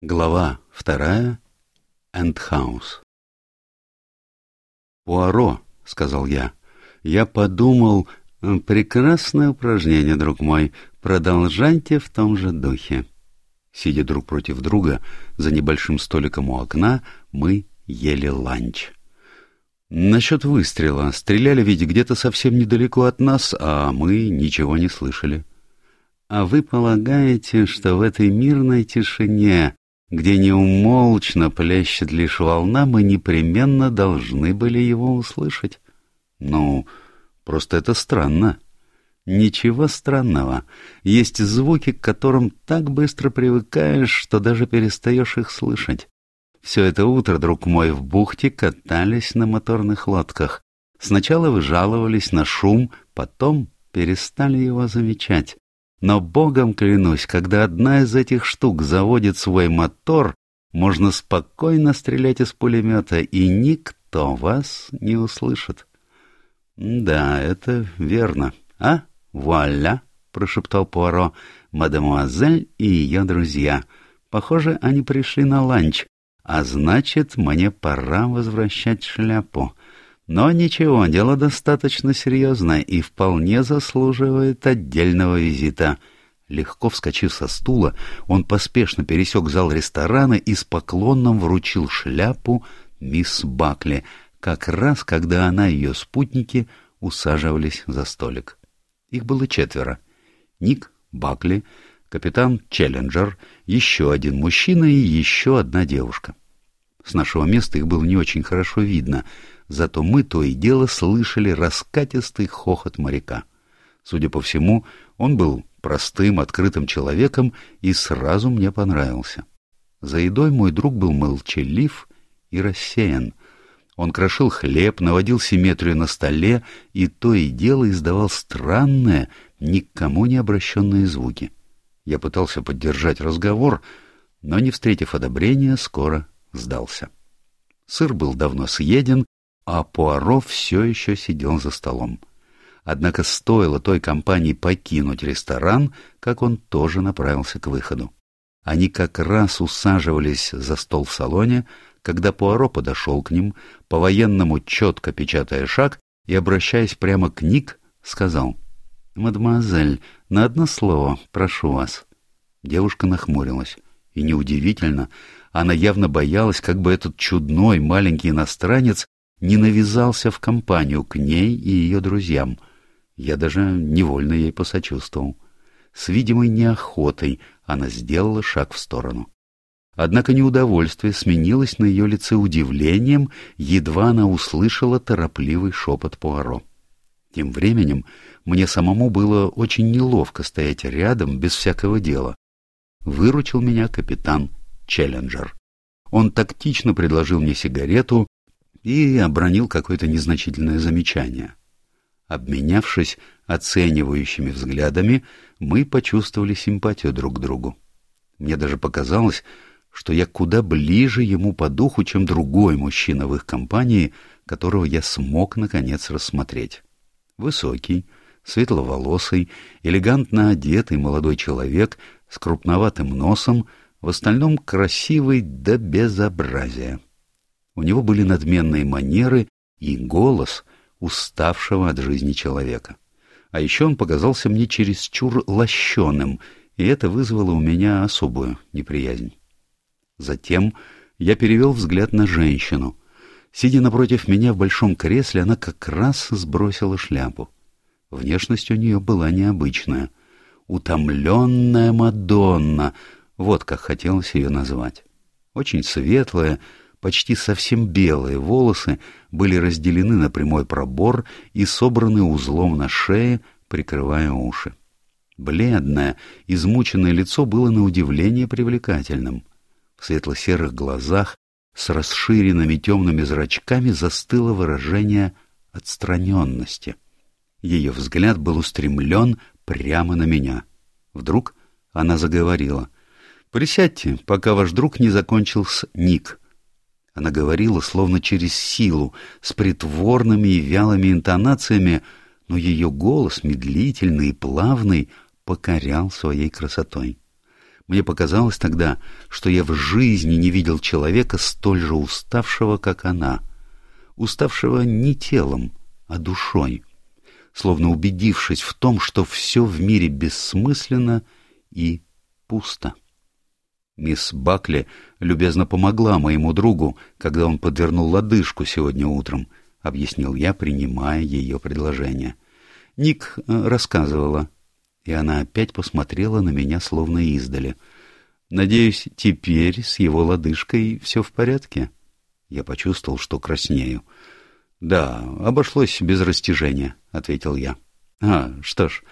Глава вторая. Эндхаус. «Пуаро», — сказал я, — «я подумал, прекрасное упражнение, друг мой, продолжайте в том же духе». Сидя друг против друга за небольшим столиком у окна, мы ели ланч. Насчет выстрела. Стреляли ведь где-то совсем недалеко от нас, а мы ничего не слышали. А вы полагаете, что в этой мирной тишине где неумолчно плещет лишь волна, мы непременно должны были его услышать. Ну, просто это странно. Ничего странного. Есть звуки, к которым так быстро привыкаешь, что даже перестаешь их слышать. Все это утро, друг мой, в бухте катались на моторных лодках. Сначала вы жаловались на шум, потом перестали его замечать. Но богом клянусь, когда одна из этих штук заводит свой мотор, можно спокойно стрелять из пулемета, и никто вас не услышит. — Да, это верно. А? Вуаля! — прошептал Пуаро. — Мадемуазель и ее друзья. Похоже, они пришли на ланч, а значит, мне пора возвращать шляпу. Но ничего, дело достаточно серьезное и вполне заслуживает отдельного визита. Легко вскочив со стула, он поспешно пересек зал ресторана и с поклоном вручил шляпу мисс Бакли, как раз когда она и ее спутники усаживались за столик. Их было четверо. Ник Бакли, капитан Челленджер, еще один мужчина и еще одна девушка. С нашего места их было не очень хорошо видно — зато мы то и дело слышали раскатистый хохот моряка. Судя по всему, он был простым, открытым человеком и сразу мне понравился. За едой мой друг был молчалив и рассеян. Он крошил хлеб, наводил симметрию на столе и то и дело издавал странные, ни к кому не обращенные звуки. Я пытался поддержать разговор, но, не встретив одобрения, скоро сдался. Сыр был давно съеден, а Пуаро все еще сидел за столом. Однако стоило той компании покинуть ресторан, как он тоже направился к выходу. Они как раз усаживались за стол в салоне, когда Пуаро подошел к ним, по-военному четко печатая шаг и, обращаясь прямо к Ник, сказал «Мадемуазель, на одно слово, прошу вас». Девушка нахмурилась. И неудивительно, она явно боялась, как бы этот чудной маленький иностранец не навязался в компанию к ней и ее друзьям. Я даже невольно ей посочувствовал. С видимой неохотой она сделала шаг в сторону. Однако неудовольствие сменилось на ее лице удивлением, едва она услышала торопливый шепот Пуаро. Тем временем мне самому было очень неловко стоять рядом без всякого дела. Выручил меня капитан Челленджер. Он тактично предложил мне сигарету, и обронил какое-то незначительное замечание. Обменявшись оценивающими взглядами, мы почувствовали симпатию друг к другу. Мне даже показалось, что я куда ближе ему по духу, чем другой мужчина в их компании, которого я смог, наконец, рассмотреть. Высокий, светловолосый, элегантно одетый молодой человек с крупноватым носом, в остальном красивый до безобразия. У него были надменные манеры и голос уставшего от жизни человека. А еще он показался мне чересчур лощеным, и это вызвало у меня особую неприязнь. Затем я перевел взгляд на женщину. Сидя напротив меня в большом кресле, она как раз сбросила шляпу. Внешность у нее была необычная. Утомленная Мадонна, вот как хотелось ее назвать. Очень светлая, почти совсем белые волосы были разделены на прямой пробор и собраны узлом на шее, прикрывая уши. Бледное, измученное лицо было на удивление привлекательным. В светло-серых глазах с расширенными темными зрачками застыло выражение отстраненности. Ее взгляд был устремлен прямо на меня. Вдруг она заговорила. «Присядьте, пока ваш друг не закончил с Ник». Она говорила словно через силу, с притворными и вялыми интонациями, но ее голос, медлительный и плавный, покорял своей красотой. Мне показалось тогда, что я в жизни не видел человека столь же уставшего, как она. Уставшего не телом, а душой. Словно убедившись в том, что все в мире бессмысленно и пусто. Мисс Бакли любезно помогла моему другу, когда он подвернул лодыжку сегодня утром, — объяснил я, принимая ее предложение. Ник э, рассказывала, и она опять посмотрела на меня словно издали. «Надеюсь, теперь с его лодыжкой все в порядке?» Я почувствовал, что краснею. «Да, обошлось без растяжения», — ответил я. «А, что ж,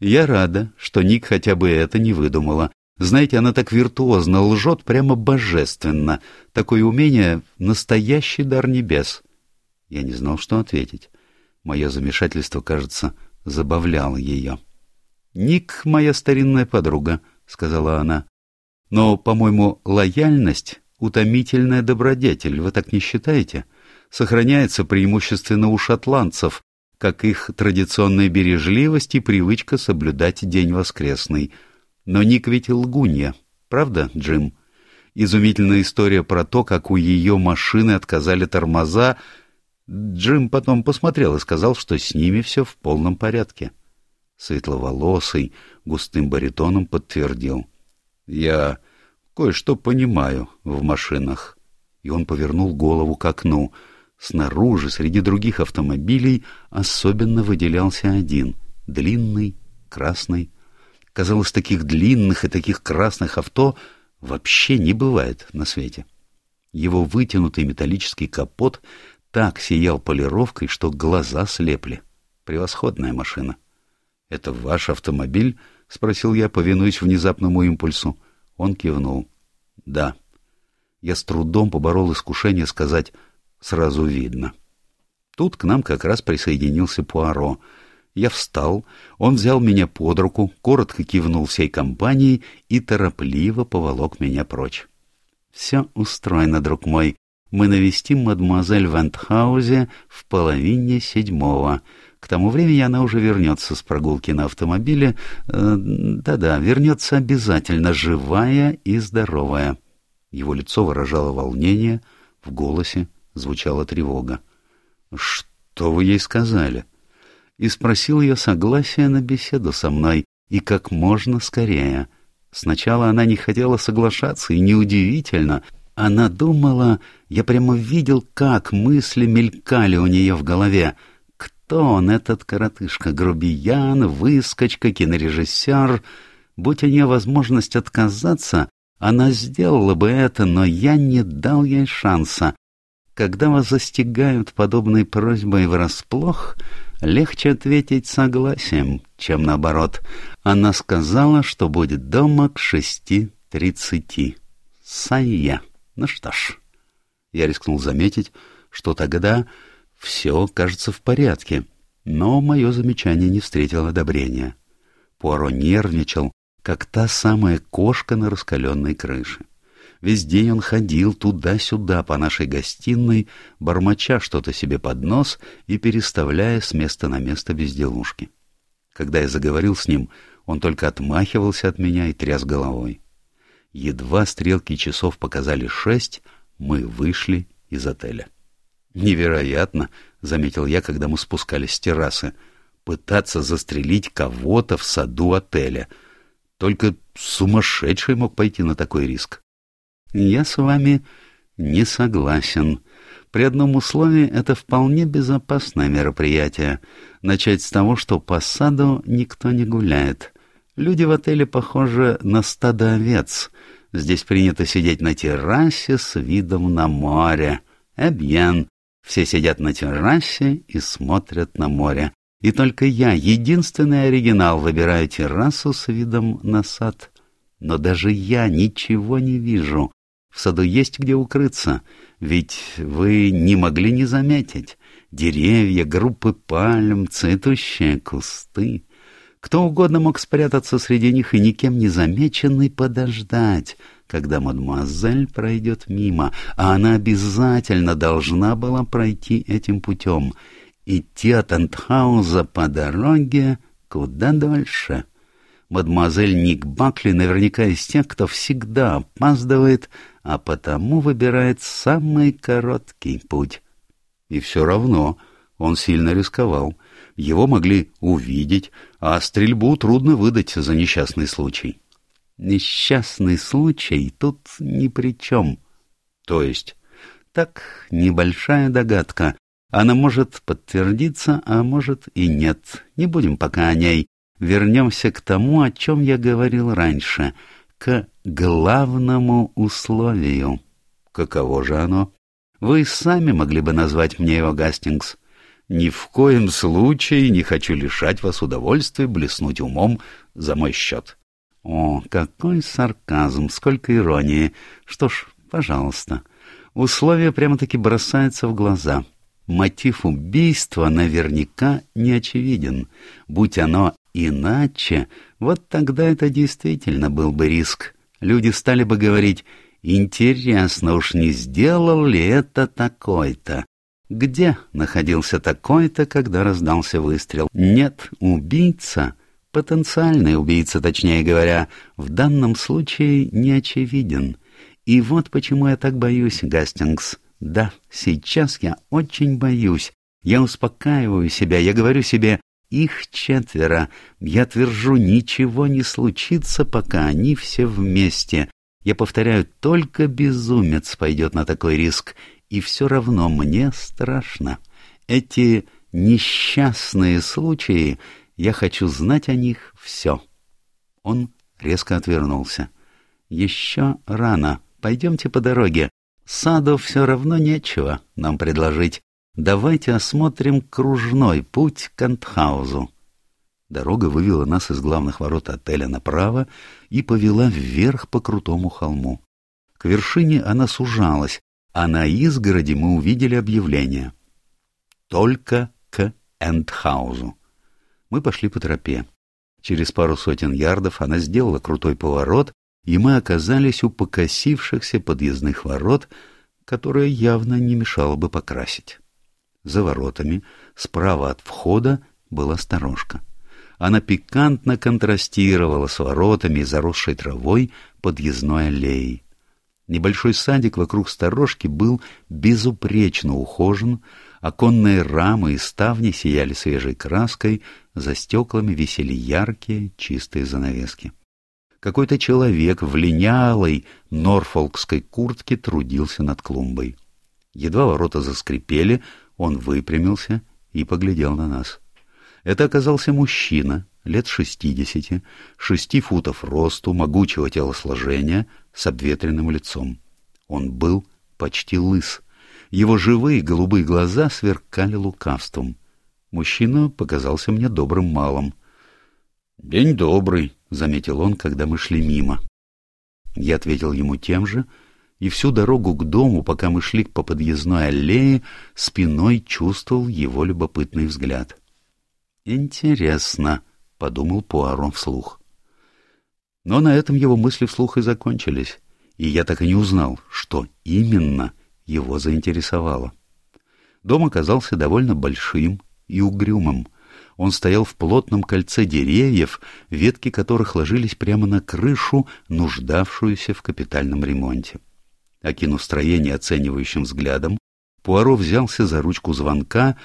я рада, что Ник хотя бы это не выдумала. Знаете, она так виртуозно лжет, прямо божественно. Такое умение — настоящий дар небес». Я не знал, что ответить. Мое замешательство, кажется, забавляло ее. «Ник — моя старинная подруга», — сказала она. «Но, по-моему, лояльность — утомительная добродетель, вы так не считаете? Сохраняется преимущественно у шотландцев, как их традиционная бережливость и привычка соблюдать день воскресный. Но Ник ведь лгунья, правда, Джим? Изумительная история про то, как у ее машины отказали тормоза. Джим потом посмотрел и сказал, что с ними все в полном порядке. — Светловолосый, густым баритоном подтвердил. «Я кое-что понимаю в машинах». И он повернул голову к окну. Снаружи, среди других автомобилей, особенно выделялся один, длинный, красный. Казалось, таких длинных и таких красных авто вообще не бывает на свете. Его вытянутый металлический капот так сиял полировкой, что глаза слепли. Превосходная машина. «Это ваш автомобиль?» — спросил я, повинуясь внезапному импульсу. Он кивнул. «Да». Я с трудом поборол искушение сказать «сразу видно». Тут к нам как раз присоединился Пуаро. Я встал, он взял меня под руку, коротко кивнул всей компанией и торопливо поволок меня прочь. «Все устроено, друг мой. Мы навестим мадемуазель Вентхаузе в половине седьмого». К тому времени она уже вернется с прогулки на автомобиле. Э, да-да, вернется обязательно, живая и здоровая. Его лицо выражало волнение, в голосе звучала тревога. «Что вы ей сказали?» И спросил ее согласия на беседу со мной, и как можно скорее. Сначала она не хотела соглашаться, и неудивительно. Она думала, я прямо видел, как мысли мелькали у нее в голове — кто он, этот коротышка? Грубиян, выскочка, кинорежиссер? Будь у нее возможность отказаться, она сделала бы это, но я не дал ей шанса. Когда вас застигают подобной просьбой врасплох, легче ответить согласием, чем наоборот. Она сказала, что будет дома к шести тридцати. Сая. Ну что ж, я рискнул заметить, что тогда все, кажется, в порядке, но мое замечание не встретило одобрения. Пуаро нервничал, как та самая кошка на раскаленной крыше. Весь день он ходил туда-сюда по нашей гостиной, бормоча что-то себе под нос и переставляя с места на место безделушки. Когда я заговорил с ним, он только отмахивался от меня и тряс головой. Едва стрелки часов показали шесть, мы вышли из отеля. «Невероятно», — заметил я, когда мы спускались с террасы, — «пытаться застрелить кого-то в саду отеля. Только сумасшедший мог пойти на такой риск». «Я с вами не согласен. При одном условии это вполне безопасное мероприятие. Начать с того, что по саду никто не гуляет. Люди в отеле похожи на стадо овец. Здесь принято сидеть на террасе с видом на море. Эбьен. Все сидят на террасе и смотрят на море. И только я, единственный оригинал, выбираю террасу с видом на сад. Но даже я ничего не вижу. В саду есть где укрыться, ведь вы не могли не заметить. Деревья, группы пальм, цветущие кусты. Кто угодно мог спрятаться среди них и никем не замеченный подождать, когда мадемуазель пройдет мимо, а она обязательно должна была пройти этим путем, идти от Антхауза по дороге куда дольше. Мадемуазель Ник Бакли наверняка из тех, кто всегда опаздывает, а потому выбирает самый короткий путь. И все равно он сильно рисковал. Его могли увидеть, а стрельбу трудно выдать за несчастный случай. Несчастный случай тут ни при чем. То есть, так, небольшая догадка. Она может подтвердиться, а может и нет. Не будем пока о ней. Вернемся к тому, о чем я говорил раньше, к главному условию. Каково же оно? Вы сами могли бы назвать мне его, Гастингс. Ни в коем случае не хочу лишать вас удовольствия блеснуть умом за мой счет. О, какой сарказм, сколько иронии. Что ж, пожалуйста. Условие прямо-таки бросается в глаза. Мотив убийства наверняка не очевиден. Будь оно иначе, вот тогда это действительно был бы риск. Люди стали бы говорить «Интересно, уж не сделал ли это такой-то?» Где находился такой-то, когда раздался выстрел? Нет, убийца, потенциальный убийца, точнее говоря, в данном случае не очевиден. И вот почему я так боюсь, Гастингс. Да, сейчас я очень боюсь. Я успокаиваю себя, я говорю себе, их четверо. Я твержу, ничего не случится, пока они все вместе. Я повторяю, только безумец пойдет на такой риск и все равно мне страшно. Эти несчастные случаи, я хочу знать о них все. Он резко отвернулся. Еще рано, пойдемте по дороге. Саду все равно нечего нам предложить. Давайте осмотрим кружной путь к Антхаузу. Дорога вывела нас из главных ворот отеля направо и повела вверх по крутому холму. К вершине она сужалась, а на изгороди мы увидели объявление «Только к Эндхаузу». Мы пошли по тропе. Через пару сотен ярдов она сделала крутой поворот, и мы оказались у покосившихся подъездных ворот, которые явно не мешало бы покрасить. За воротами, справа от входа, была сторожка. Она пикантно контрастировала с воротами и заросшей травой подъездной аллеей. Небольшой садик вокруг сторожки был безупречно ухожен, оконные рамы и ставни сияли свежей краской, за стеклами висели яркие, чистые занавески. Какой-то человек в линялой норфолкской куртке трудился над клумбой. Едва ворота заскрипели, он выпрямился и поглядел на нас. Это оказался мужчина, лет шестидесяти, шести футов росту, могучего телосложения, с обветренным лицом. Он был почти лыс. Его живые голубые глаза сверкали лукавством. Мужчина показался мне добрым малым. «День добрый», — заметил он, когда мы шли мимо. Я ответил ему тем же, и всю дорогу к дому, пока мы шли по подъездной аллее, спиной чувствовал его любопытный взгляд. «Интересно», — подумал Пуаро вслух. Но на этом его мысли вслух и закончились, и я так и не узнал, что именно его заинтересовало. Дом оказался довольно большим и угрюмым. Он стоял в плотном кольце деревьев, ветки которых ложились прямо на крышу, нуждавшуюся в капитальном ремонте. Окинув строение оценивающим взглядом, Пуаро взялся за ручку звонка.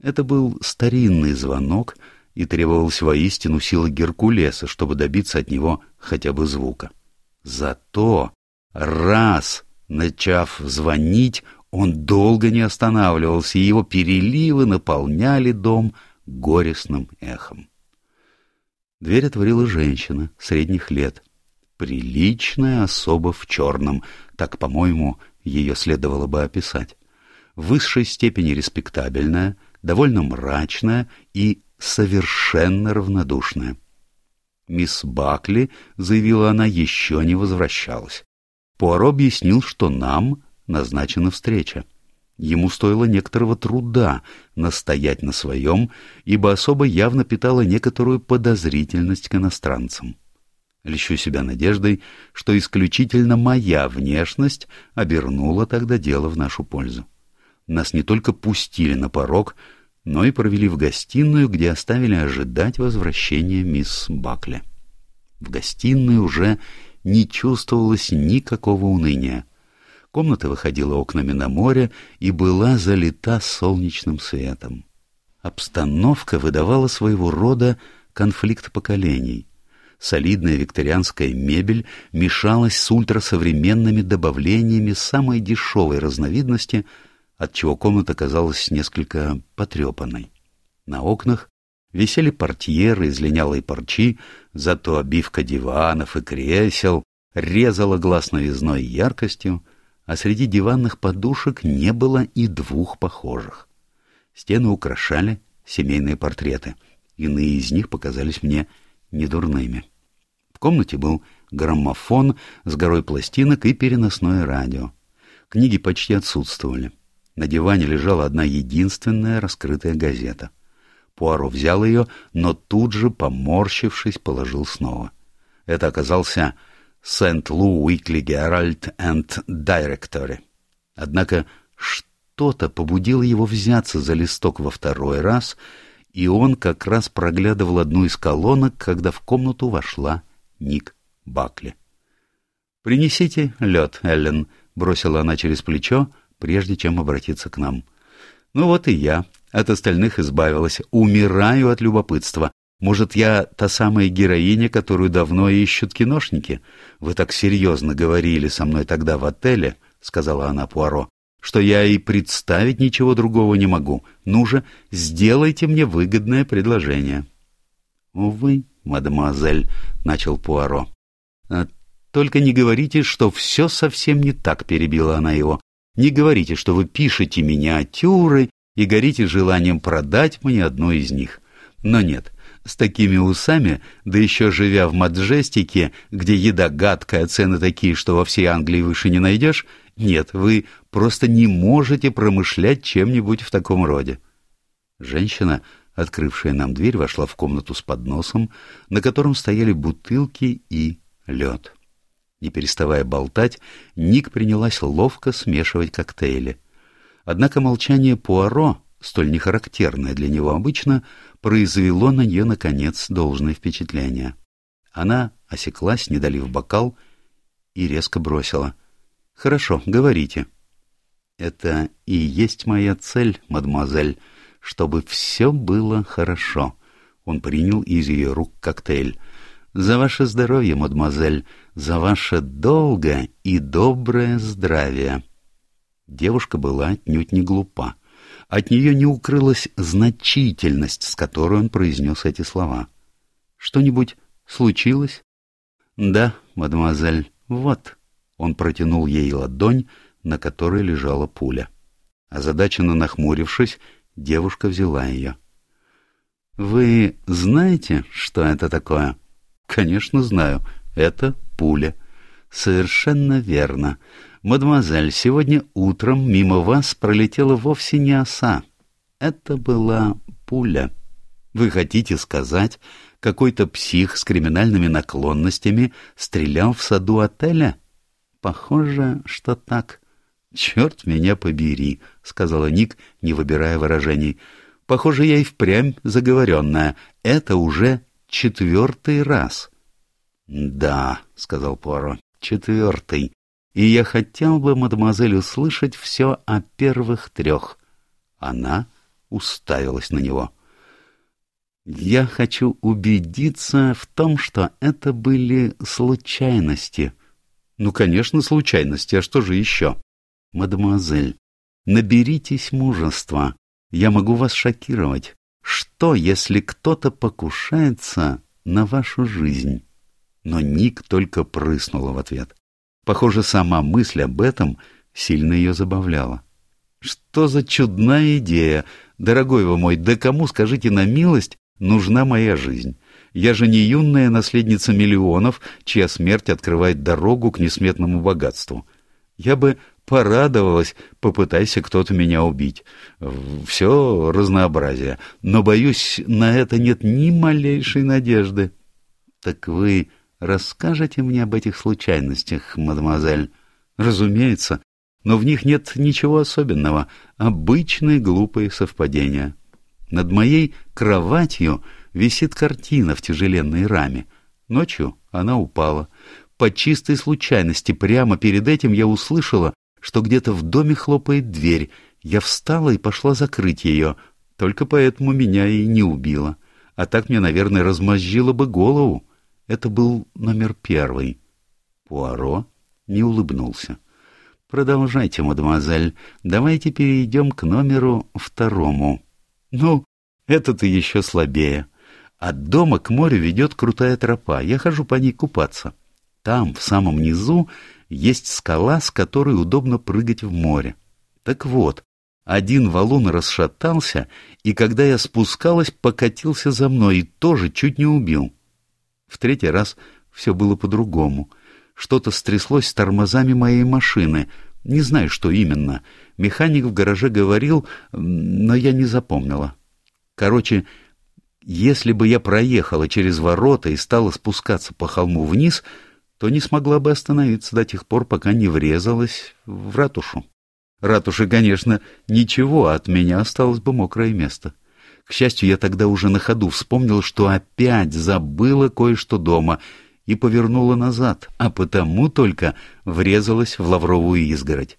Это был старинный звонок — и требовалась воистину сила Геркулеса, чтобы добиться от него хотя бы звука. Зато раз, начав звонить, он долго не останавливался, и его переливы наполняли дом горестным эхом. Дверь отворила женщина средних лет, приличная особа в черном, так, по-моему, ее следовало бы описать, в высшей степени респектабельная, довольно мрачная и совершенно равнодушная. Мисс Бакли, заявила она, еще не возвращалась. Пуаро объяснил, что нам назначена встреча. Ему стоило некоторого труда настоять на своем, ибо особо явно питала некоторую подозрительность к иностранцам. Лещу себя надеждой, что исключительно моя внешность обернула тогда дело в нашу пользу. Нас не только пустили на порог, но и провели в гостиную, где оставили ожидать возвращения мисс Бакли. В гостиной уже не чувствовалось никакого уныния. Комната выходила окнами на море и была залита солнечным светом. Обстановка выдавала своего рода конфликт поколений. Солидная викторианская мебель мешалась с ультрасовременными добавлениями самой дешевой разновидности, отчего комната казалась несколько потрепанной. На окнах висели портьеры из линялой парчи, зато обивка диванов и кресел резала глаз новизной яркостью, а среди диванных подушек не было и двух похожих. Стены украшали семейные портреты. Иные из них показались мне недурными. Комнате был граммофон с горой пластинок и переносное радио. Книги почти отсутствовали. На диване лежала одна единственная раскрытая газета. Пуаро взял ее, но тут же, поморщившись, положил снова. Это оказался Сент-Лу Уикли Геральт энд Директори. Однако что-то побудило его взяться за листок во второй раз, и он как раз проглядывал одну из колонок, когда в комнату вошла Ник Бакли. «Принесите лед, Эллен», — бросила она через плечо, прежде чем обратиться к нам. «Ну вот и я от остальных избавилась, умираю от любопытства. Может, я та самая героиня, которую давно ищут киношники? Вы так серьезно говорили со мной тогда в отеле, — сказала она Пуаро, — что я и представить ничего другого не могу. Ну же, сделайте мне выгодное предложение. — Увы, мадемуазель, — начал Пуаро. «А — Только не говорите, что все совсем не так, — перебила она его. — Не говорите, что вы пишете миниатюры и горите желанием продать мне одну из них. Но нет, с такими усами, да еще живя в Маджестике, где еда гадкая, цены такие, что во всей Англии выше не найдешь, нет, вы просто не можете промышлять чем-нибудь в таком роде. Женщина, открывшая нам дверь, вошла в комнату с подносом, на котором стояли бутылки и лед. Не переставая болтать, Ник принялась ловко смешивать коктейли. Однако молчание Пуаро, столь нехарактерное для него обычно, произвело на нее, наконец, должное впечатление. Она осеклась, не долив бокал, и резко бросила. — Хорошо, говорите. — Это и есть моя цель, мадемуазель, чтобы все было хорошо. Он принял из ее рук коктейль. — За ваше здоровье, мадемуазель, за ваше долгое и доброе здравие. Девушка была отнюдь не глупа. От нее не укрылась значительность, с которой он произнес эти слова. «Что-нибудь случилось?» «Да, мадемуазель, вот». Он протянул ей ладонь, на которой лежала пуля. Озадаченно нахмурившись, девушка взяла ее. «Вы знаете, что это такое?» «Конечно знаю. Это пуля». «Совершенно верно. «Мадемуазель, сегодня утром мимо вас пролетела вовсе не оса. Это была пуля. Вы хотите сказать, какой-то псих с криминальными наклонностями стрелял в саду отеля? Похоже, что так». «Черт меня побери», — сказала Ник, не выбирая выражений. «Похоже, я и впрямь заговоренная. Это уже четвертый раз». «Да», — сказал Пуаро, — «четвертый и я хотел бы, мадемуазель, услышать все о первых трех. Она уставилась на него. Я хочу убедиться в том, что это были случайности. Ну, конечно, случайности, а что же еще? Мадемуазель, наберитесь мужества. Я могу вас шокировать. Что, если кто-то покушается на вашу жизнь? Но Ник только прыснула в ответ. Похоже, сама мысль об этом сильно ее забавляла. «Что за чудная идея! Дорогой вы мой, да кому, скажите на милость, нужна моя жизнь? Я же не юная наследница миллионов, чья смерть открывает дорогу к несметному богатству. Я бы порадовалась, попытайся кто-то меня убить. Все разнообразие. Но, боюсь, на это нет ни малейшей надежды. Так вы расскажете мне об этих случайностях, мадемуазель? Разумеется, но в них нет ничего особенного, обычные глупые совпадения. Над моей кроватью висит картина в тяжеленной раме. Ночью она упала. По чистой случайности прямо перед этим я услышала, что где-то в доме хлопает дверь. Я встала и пошла закрыть ее. Только поэтому меня и не убило. А так мне, наверное, размозжило бы голову. Это был номер первый. Пуаро не улыбнулся. «Продолжайте, мадемуазель. Давайте перейдем к номеру второму». «Ну, это-то еще слабее. От дома к морю ведет крутая тропа. Я хожу по ней купаться. Там, в самом низу, есть скала, с которой удобно прыгать в море. Так вот, один валун расшатался, и когда я спускалась, покатился за мной и тоже чуть не убил. В третий раз все было по-другому. Что-то стряслось с тормозами моей машины. Не знаю, что именно. Механик в гараже говорил, но я не запомнила. Короче, если бы я проехала через ворота и стала спускаться по холму вниз, то не смогла бы остановиться до тех пор, пока не врезалась в ратушу. Ратуши, конечно, ничего, от меня осталось бы мокрое место. К счастью, я тогда уже на ходу вспомнил, что опять забыла кое-что дома и повернула назад, а потому только врезалась в лавровую изгородь.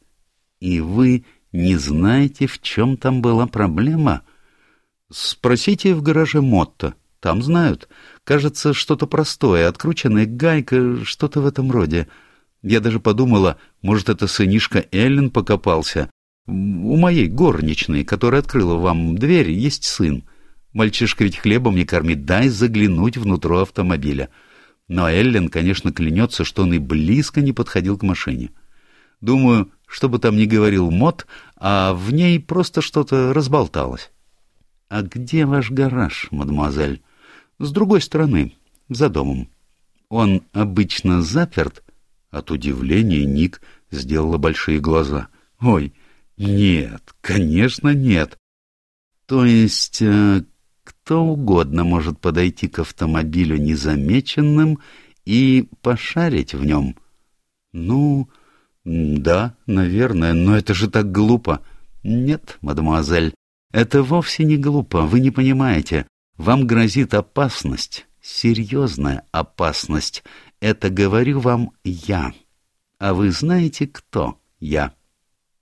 И вы не знаете, в чем там была проблема? Спросите в гараже Мотто. Там знают. Кажется, что-то простое, открученная гайка, что-то в этом роде. Я даже подумала, может, это сынишка Эллен покопался. У моей горничной, которая открыла вам дверь, есть сын. Мальчишка ведь хлебом не кормит, дай заглянуть внутрь автомобиля. Но Эллен, конечно, клянется, что он и близко не подходил к машине. Думаю, что бы там ни говорил Мот, а в ней просто что-то разболталось. — А где ваш гараж, мадемуазель? — С другой стороны, за домом. Он обычно заперт? От удивления Ник сделала большие глаза. — Ой, нет, конечно, нет. То есть э, кто угодно может подойти к автомобилю незамеченным и пошарить в нем? Ну, да, наверное, но это же так глупо. Нет, мадемуазель, это вовсе не глупо, вы не понимаете. Вам грозит опасность, серьезная опасность. Это говорю вам я. А вы знаете, кто я?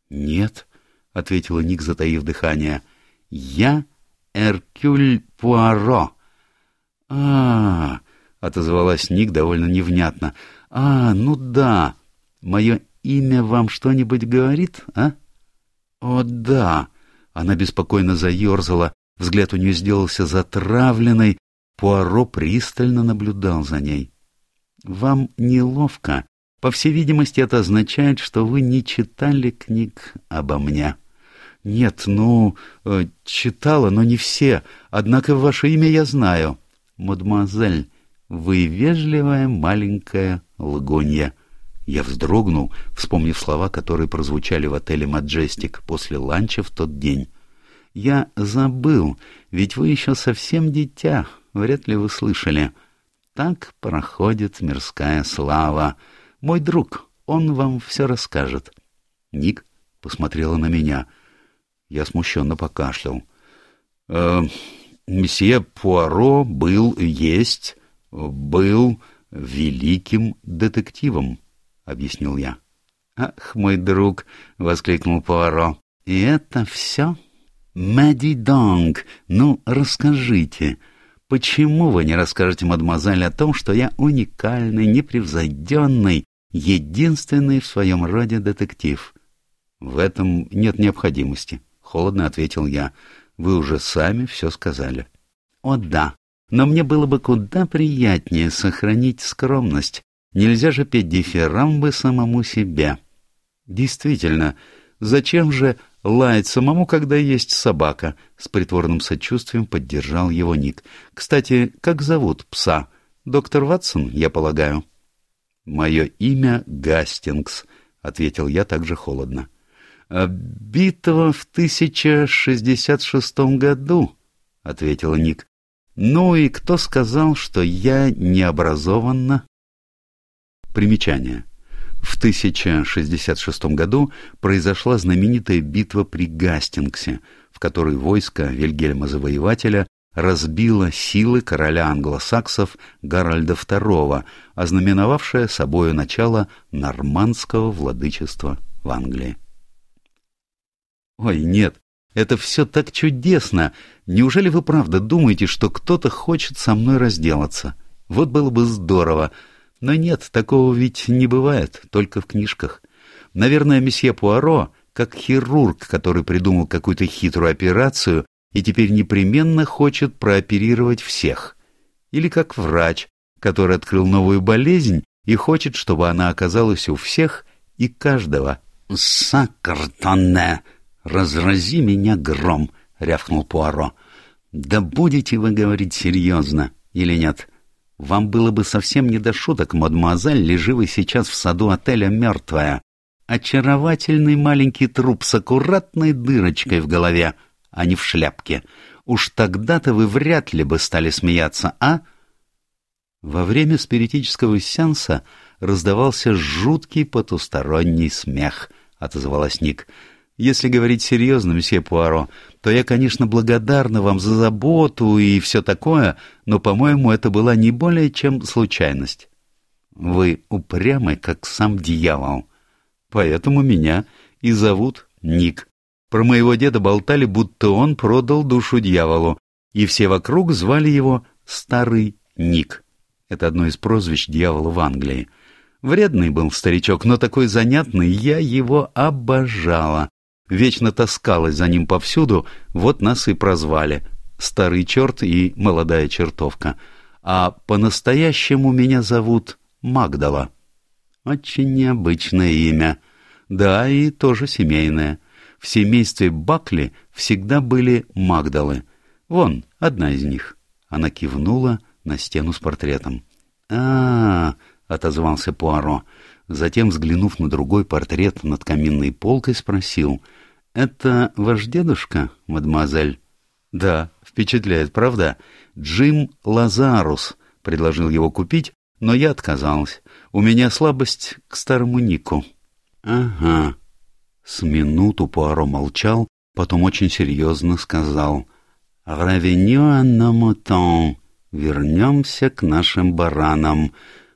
Нет, — ответила Ник, затаив дыхание. Я Эркюль Пуаро. А, -а, -а отозвалась Ник довольно невнятно. А, ну да. Мое имя вам что-нибудь говорит, а? О, да. Она беспокойно заерзала, взгляд у нее сделался затравленный, Пуаро пристально наблюдал за ней. «Вам неловко. По всей видимости, это означает, что вы не читали книг обо мне». «Нет, ну, э, читала, но не все. Однако ваше имя я знаю. Мадемуазель, вы вежливая маленькая лгунья». Я вздрогнул, вспомнив слова, которые прозвучали в отеле «Маджестик» после ланча в тот день. «Я забыл, ведь вы еще совсем дитя, вряд ли вы слышали. Так проходит мирская слава. Мой друг, он вам все расскажет». Ник посмотрела на меня. Я смущенно покашлял. «Э, «Месье Пуаро был, есть, был великим детективом». — объяснил я. «Ах, мой друг!» — воскликнул Пуаро. «И это все?» «Мэдди Донг, ну, расскажите, почему вы не расскажете, мадемуазель, о том, что я уникальный, непревзойденный, единственный в своем роде детектив?» «В этом нет необходимости», — холодно ответил я. «Вы уже сами все сказали». «О да, но мне было бы куда приятнее сохранить скромность, Нельзя же петь дифирамбы самому себе. Действительно, зачем же лаять самому, когда есть собака? С притворным сочувствием поддержал его Ник. Кстати, как зовут пса? Доктор Ватсон, я полагаю. Мое имя Гастингс, ответил я также холодно. «А «Битва в 1066 году», — ответила Ник. «Ну и кто сказал, что я необразованна?» Примечание. В 1066 году произошла знаменитая битва при Гастингсе, в которой войско Вильгельма Завоевателя разбила силы короля англосаксов Гарольда II, ознаменовавшее собою начало нормандского владычества в Англии. «Ой, нет, это все так чудесно! Неужели вы правда думаете, что кто-то хочет со мной разделаться? Вот было бы здорово! Но нет, такого ведь не бывает, только в книжках. Наверное, месье Пуаро, как хирург, который придумал какую-то хитрую операцию и теперь непременно хочет прооперировать всех. Или как врач, который открыл новую болезнь и хочет, чтобы она оказалась у всех и каждого. «Сакартонне! Разрази меня гром!» — рявкнул Пуаро. «Да будете вы говорить серьезно или нет? Вам было бы совсем не до шуток, мадемуазель, лежи вы сейчас в саду отеля мертвая. Очаровательный маленький труп с аккуратной дырочкой в голове, а не в шляпке. Уж тогда-то вы вряд ли бы стали смеяться, а?» Во время спиритического сеанса раздавался жуткий потусторонний смех, — отозвалась Ник. Если говорить серьезно, месье Пуаро, то я, конечно, благодарна вам за заботу и все такое, но, по-моему, это была не более чем случайность. Вы упрямый, как сам дьявол. Поэтому меня и зовут Ник. Про моего деда болтали, будто он продал душу дьяволу, и все вокруг звали его Старый Ник. Это одно из прозвищ дьявола в Англии. Вредный был старичок, но такой занятный, я его обожала вечно таскалась за ним повсюду, вот нас и прозвали. Старый черт и молодая чертовка. А по-настоящему меня зовут Магдала. Очень необычное имя. Да, и тоже семейное. В семействе Бакли всегда были Магдалы. Вон, одна из них. Она кивнула на стену с портретом. а, -а, -а отозвался Пуаро. Затем, взглянув на другой портрет над каминной полкой, спросил — «Это ваш дедушка, мадемуазель?» «Да, впечатляет, правда? Джим Лазарус предложил его купить, но я отказалась. У меня слабость к старому Нику». «Ага». С минуту Пуаро молчал, потом очень серьезно сказал. «Ревеню на мутон. Вернемся к нашим баранам.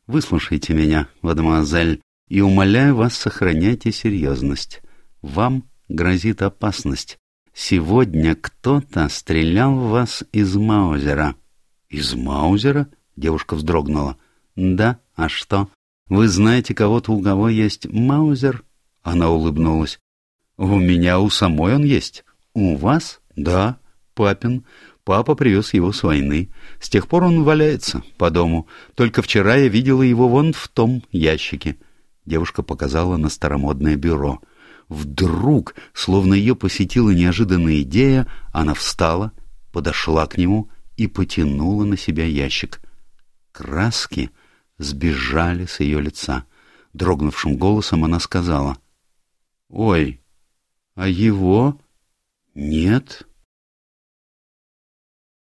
Выслушайте меня, мадемуазель, и умоляю вас, сохраняйте серьезность. Вам грозит опасность. Сегодня кто-то стрелял в вас из Маузера. — Из Маузера? — девушка вздрогнула. — Да, а что? Вы знаете кого-то, у кого есть Маузер? Она улыбнулась. — У меня у самой он есть. — У вас? — Да, папин. Папа привез его с войны. С тех пор он валяется по дому. Только вчера я видела его вон в том ящике. Девушка показала на старомодное бюро. — Вдруг, словно ее посетила неожиданная идея, она встала, подошла к нему и потянула на себя ящик. Краски сбежали с ее лица. Дрогнувшим голосом она сказала. — Ой, а его? — Нет,